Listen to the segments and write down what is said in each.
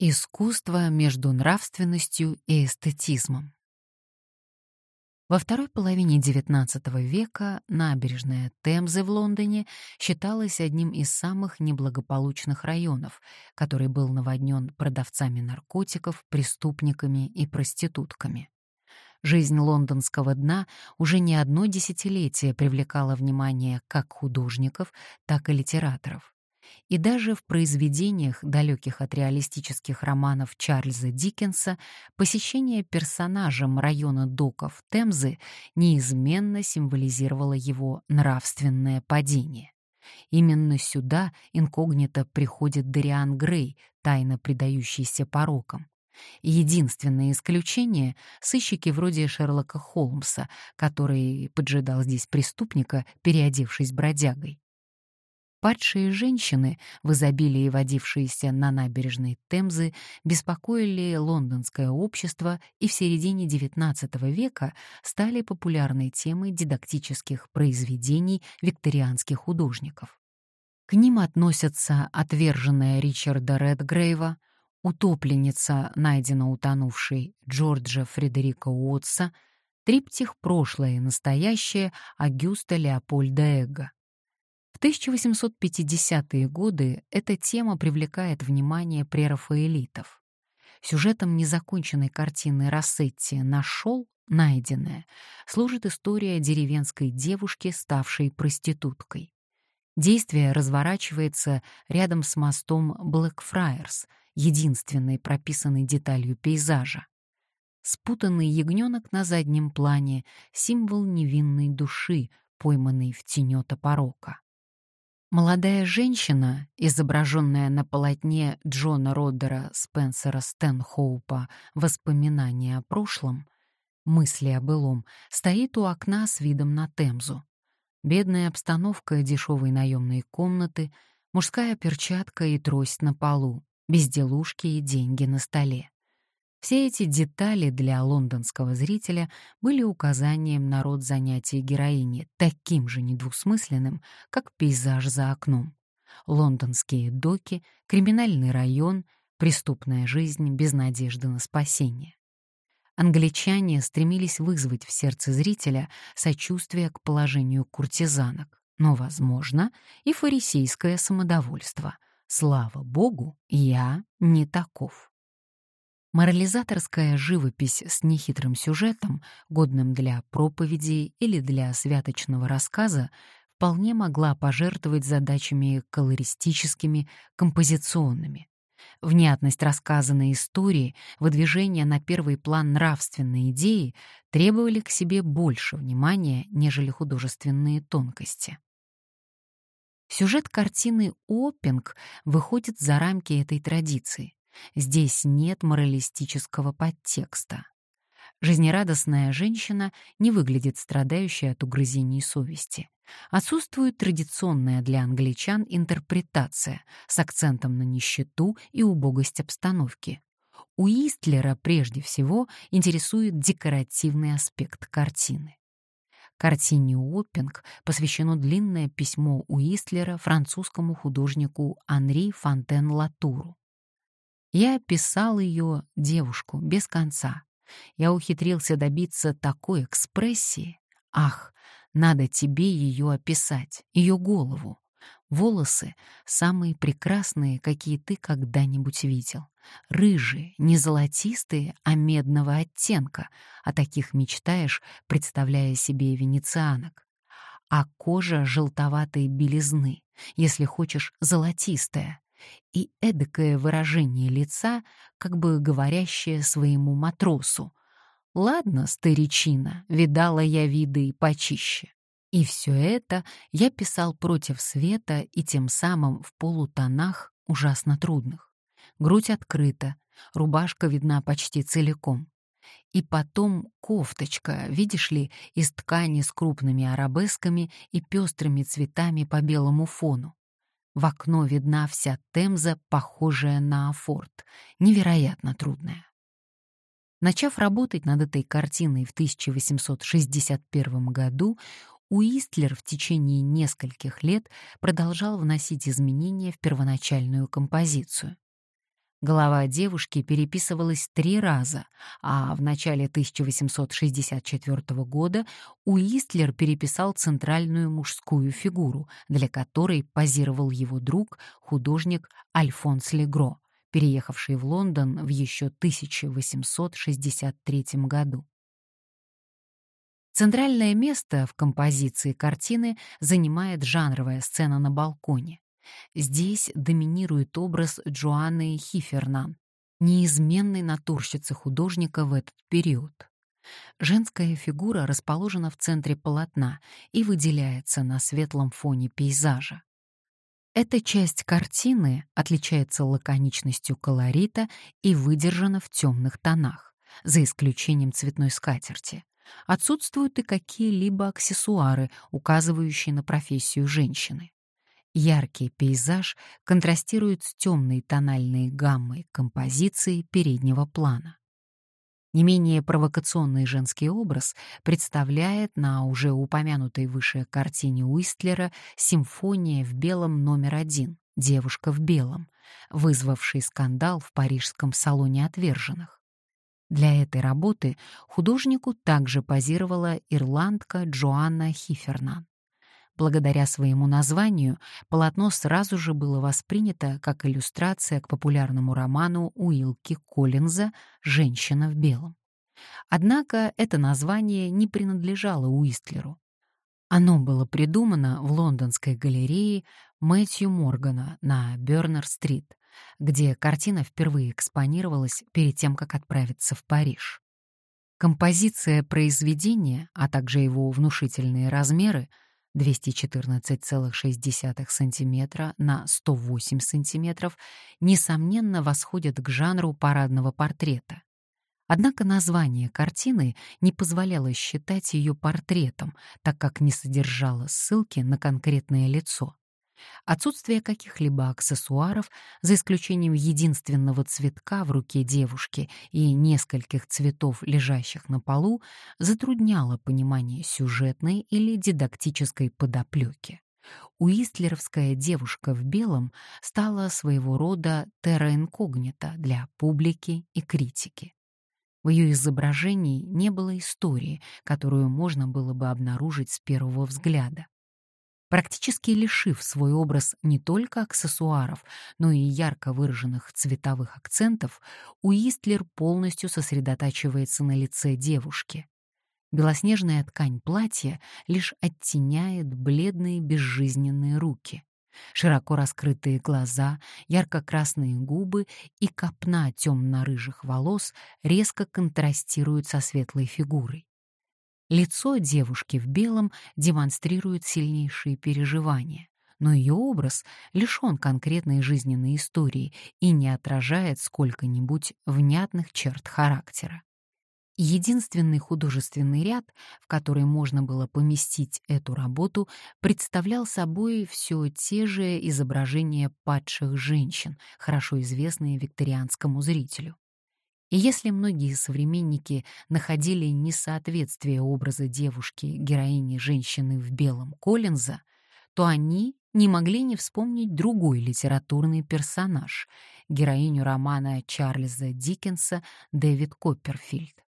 Искусство между нравственностью и эстетизмом. Во второй половине XIX века набережная Темзы в Лондоне считалась одним из самых неблагополучных районов, который был наводнен продавцами наркотиков, преступниками и проститутками. Жизнь лондонского дна уже не одно десятилетие привлекала внимание как художников, так и литераторов. И даже в произведениях, далеких от реалистических романов Чарльза Диккенса, посещение персонажем района доков Темзы неизменно символизировало его нравственное падение. Именно сюда инкогнито приходит Дариан Грей, тайно предающийся порокам. Единственное исключение — сыщики вроде Шерлока Холмса, который поджидал здесь преступника, переодевшись бродягой. Падшие женщины, в изобилии водившиеся на набережной Темзы, беспокоили лондонское общество и в середине XIX века стали популярной темой дидактических произведений викторианских художников. К ним относятся отверженная Ричарда Редгрейва, утопленница, найдена утонувшей Джорджа Фредерика Уотса, триптих «Прошлое и настоящее» Агюста Леопольда Эгга. В 1850-е годы эта тема привлекает внимание прерафаэлитов. Сюжетом незаконченной картины Рассетти «Нашел» найденное служит история деревенской девушки, ставшей проституткой. Действие разворачивается рядом с мостом Блэкфрайерс, единственной прописанной деталью пейзажа. Спутанный ягненок на заднем плане — символ невинной души, пойманной в тенета порока. Молодая женщина, изображенная на полотне Джона Роддера Спенсера Стэнхоупа «Воспоминания о прошлом», мысли о былом, стоит у окна с видом на Темзу. Бедная обстановка дешевой наемной комнаты, мужская перчатка и трость на полу, безделушки и деньги на столе. Все эти детали для лондонского зрителя были указанием на род занятий героини, таким же недвусмысленным, как пейзаж за окном. Лондонские доки, криминальный район, преступная жизнь без надежды на спасение. Англичане стремились вызвать в сердце зрителя сочувствие к положению куртизанок, но, возможно, и фарисейское самодовольство. Слава богу, я не таков. Морализаторская живопись с нехитрым сюжетом, годным для проповедей или для святочного рассказа, вполне могла пожертвовать задачами колористическими, композиционными. Внятность рассказанной истории, выдвижение на первый план нравственной идеи требовали к себе больше внимания, нежели художественные тонкости. Сюжет картины «Опинг» выходит за рамки этой традиции. Здесь нет моралистического подтекста. Жизнерадостная женщина не выглядит страдающей от угрызений совести. Отсутствует традиционная для англичан интерпретация с акцентом на нищету и убогость обстановки. У Истлера прежде всего интересует декоративный аспект картины. Картине Уоппинг посвящено длинное письмо Уистлера французскому художнику Анри Фонтен-Латуру. Я описал ее, девушку, без конца. Я ухитрился добиться такой экспрессии. Ах, надо тебе ее описать, ее голову. Волосы самые прекрасные, какие ты когда-нибудь видел. Рыжие, не золотистые, а медного оттенка. О таких мечтаешь, представляя себе венецианок. А кожа желтоватой белизны, если хочешь, золотистая и эдакое выражение лица, как бы говорящее своему матросу. «Ладно, старичина, видала я виды и почище». И все это я писал против света и тем самым в полутонах ужасно трудных. Грудь открыта, рубашка видна почти целиком. И потом кофточка, видишь ли, из ткани с крупными арабесками и пестрыми цветами по белому фону. В окно видна вся Темза, похожая на Афорт, невероятно трудная. Начав работать над этой картиной в 1861 году, Уистлер в течение нескольких лет продолжал вносить изменения в первоначальную композицию. Голова девушки переписывалась три раза, а в начале 1864 года Уистлер переписал центральную мужскую фигуру, для которой позировал его друг, художник Альфонс Легро, переехавший в Лондон в еще 1863 году. Центральное место в композиции картины занимает жанровая сцена на балконе. Здесь доминирует образ Джоанны Хифернан, неизменной натурщицы художника в этот период. Женская фигура расположена в центре полотна и выделяется на светлом фоне пейзажа. Эта часть картины отличается лаконичностью колорита и выдержана в темных тонах, за исключением цветной скатерти. Отсутствуют и какие-либо аксессуары, указывающие на профессию женщины. Яркий пейзаж контрастирует с темной тональной гаммой композиции переднего плана. Не менее провокационный женский образ представляет на уже упомянутой выше картине Уистлера «Симфония в белом номер один. Девушка в белом», вызвавший скандал в парижском салоне отверженных. Для этой работы художнику также позировала ирландка Джоанна Хифернан. Благодаря своему названию полотно сразу же было воспринято как иллюстрация к популярному роману Уилки Коллинза «Женщина в белом». Однако это название не принадлежало Уистлеру. Оно было придумано в лондонской галерее Мэтью Моргана на Бёрнер-стрит, где картина впервые экспонировалась перед тем, как отправиться в Париж. Композиция произведения, а также его внушительные размеры — 214,6 см на 108 см, несомненно восходят к жанру парадного портрета. Однако название картины не позволяло считать ее портретом, так как не содержало ссылки на конкретное лицо. Отсутствие каких-либо аксессуаров, за исключением единственного цветка в руке девушки и нескольких цветов, лежащих на полу, затрудняло понимание сюжетной или дидактической подоплеки. Уистлеровская девушка в белом стала своего рода терра инкогнита для публики и критики. В ее изображении не было истории, которую можно было бы обнаружить с первого взгляда. Практически лишив свой образ не только аксессуаров, но и ярко выраженных цветовых акцентов, Уистлер полностью сосредотачивается на лице девушки. Белоснежная ткань платья лишь оттеняет бледные безжизненные руки. Широко раскрытые глаза, ярко-красные губы и копна темно-рыжих волос резко контрастируют со светлой фигурой. Лицо девушки в белом демонстрирует сильнейшие переживания, но ее образ лишен конкретной жизненной истории и не отражает сколько-нибудь внятных черт характера. Единственный художественный ряд, в который можно было поместить эту работу, представлял собой все те же изображения падших женщин, хорошо известные викторианскому зрителю. И если многие современники находили несоответствие образа девушки, героини женщины в белом Коллинза, то они не могли не вспомнить другой литературный персонаж, героиню романа Чарльза Диккенса Дэвид Копперфильд,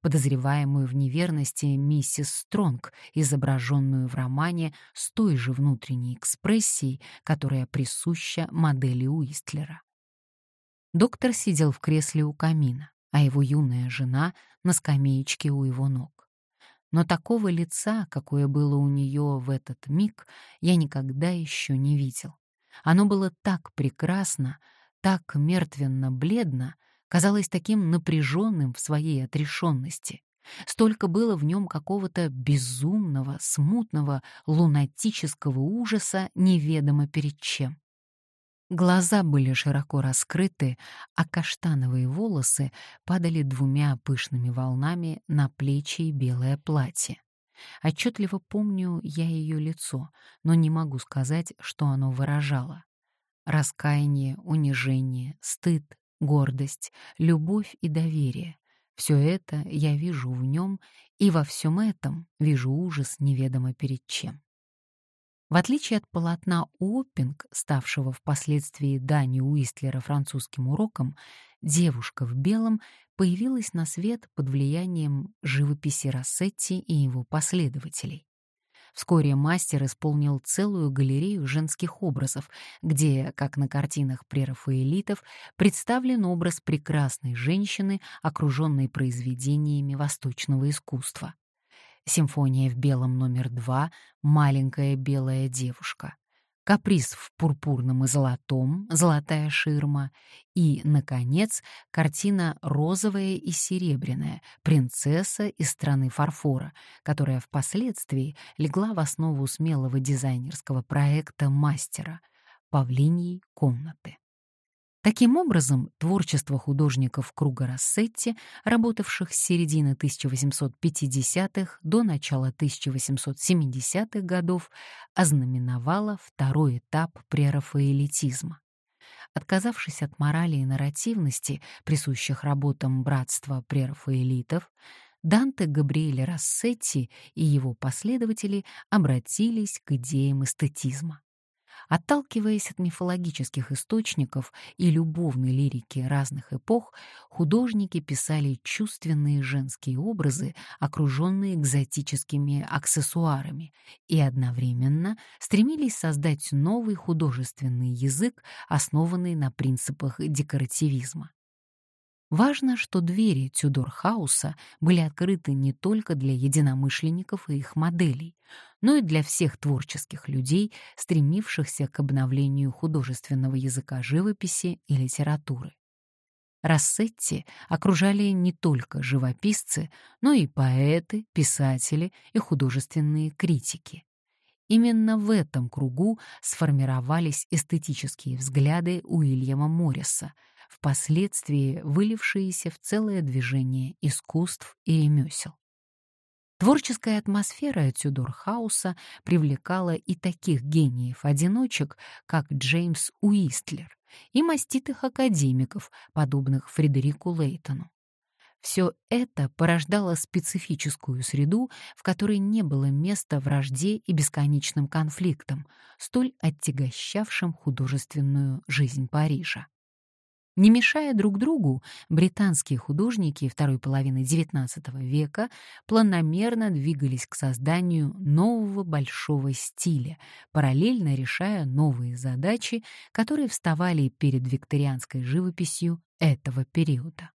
подозреваемую в неверности миссис Стронг, изображенную в романе с той же внутренней экспрессией, которая присуща модели Уистлера. Доктор сидел в кресле у камина, а его юная жена — на скамеечке у его ног. Но такого лица, какое было у нее в этот миг, я никогда еще не видел. Оно было так прекрасно, так мертвенно-бледно, казалось таким напряженным в своей отрешенности. Столько было в нем какого-то безумного, смутного, лунатического ужаса, неведомо перед чем. Глаза были широко раскрыты, а каштановые волосы падали двумя пышными волнами на плечи и белое платье. Отчетливо помню я ее лицо, но не могу сказать, что оно выражало. Раскаяние, унижение, стыд, гордость, любовь и доверие — все это я вижу в нем, и во всем этом вижу ужас неведомо перед чем. В отличие от полотна Оппинг, ставшего впоследствии Дани Уистлера французским уроком, девушка в белом появилась на свет под влиянием живописи Рассетти и его последователей. Вскоре мастер исполнил целую галерею женских образов, где, как на картинах прерафаэлитов, представлен образ прекрасной женщины, окруженной произведениями восточного искусства. Симфония в белом номер два «Маленькая белая девушка», каприз в пурпурном и золотом, золотая ширма и, наконец, картина розовая и серебряная, принцесса из страны фарфора, которая впоследствии легла в основу смелого дизайнерского проекта мастера «Павлиньей комнаты». Таким образом, творчество художников круга Рассетти, работавших с середины 1850-х до начала 1870-х годов, ознаменовало второй этап прерафаэлитизма. Отказавшись от морали и нарративности, присущих работам братства прерафаэлитов, Данте Габриэль Рассетти и его последователи обратились к идеям эстетизма. Отталкиваясь от мифологических источников и любовной лирики разных эпох, художники писали чувственные женские образы, окруженные экзотическими аксессуарами, и одновременно стремились создать новый художественный язык, основанный на принципах декоративизма. Важно, что двери Тюдор-хауса были открыты не только для единомышленников и их моделей, но и для всех творческих людей, стремившихся к обновлению художественного языка живописи и литературы. Рассетти окружали не только живописцы, но и поэты, писатели и художественные критики. Именно в этом кругу сформировались эстетические взгляды Уильяма Морриса — впоследствии вылившиеся в целое движение искусств и ремесел. Творческая атмосфера Тюдор-хауса привлекала и таких гениев-одиночек, как Джеймс Уистлер, и маститых академиков, подобных Фредерику Лейтону. Все это порождало специфическую среду, в которой не было места вражде и бесконечным конфликтам, столь оттягощавшим художественную жизнь Парижа. Не мешая друг другу, британские художники второй половины XIX века планомерно двигались к созданию нового большого стиля, параллельно решая новые задачи, которые вставали перед викторианской живописью этого периода.